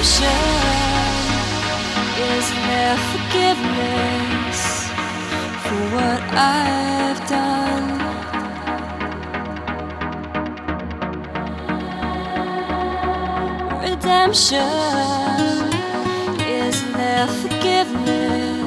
is there forgiveness for what I've done? Redemption is there forgiveness.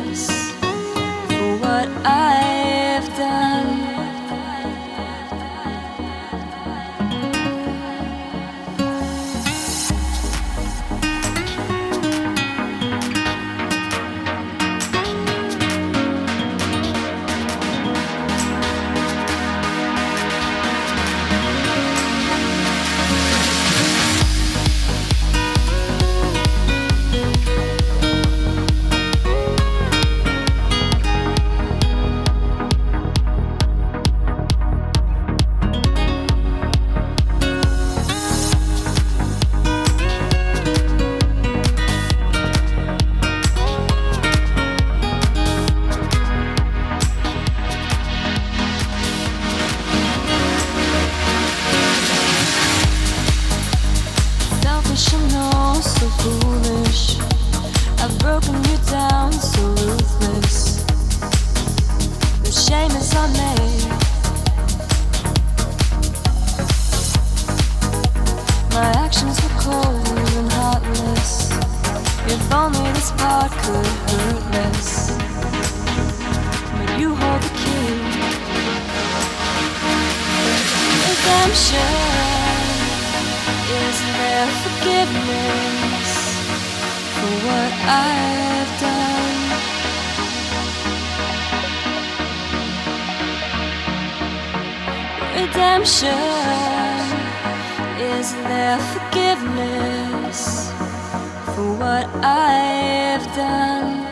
foolish. I've broken you down so ruthless. The shame is on me. My actions were cold and heartless. If only this part could hurt less. But you hold the key. Redemption is there. Forgiveness for what I've done. Redemption is there forgiveness for what I've done.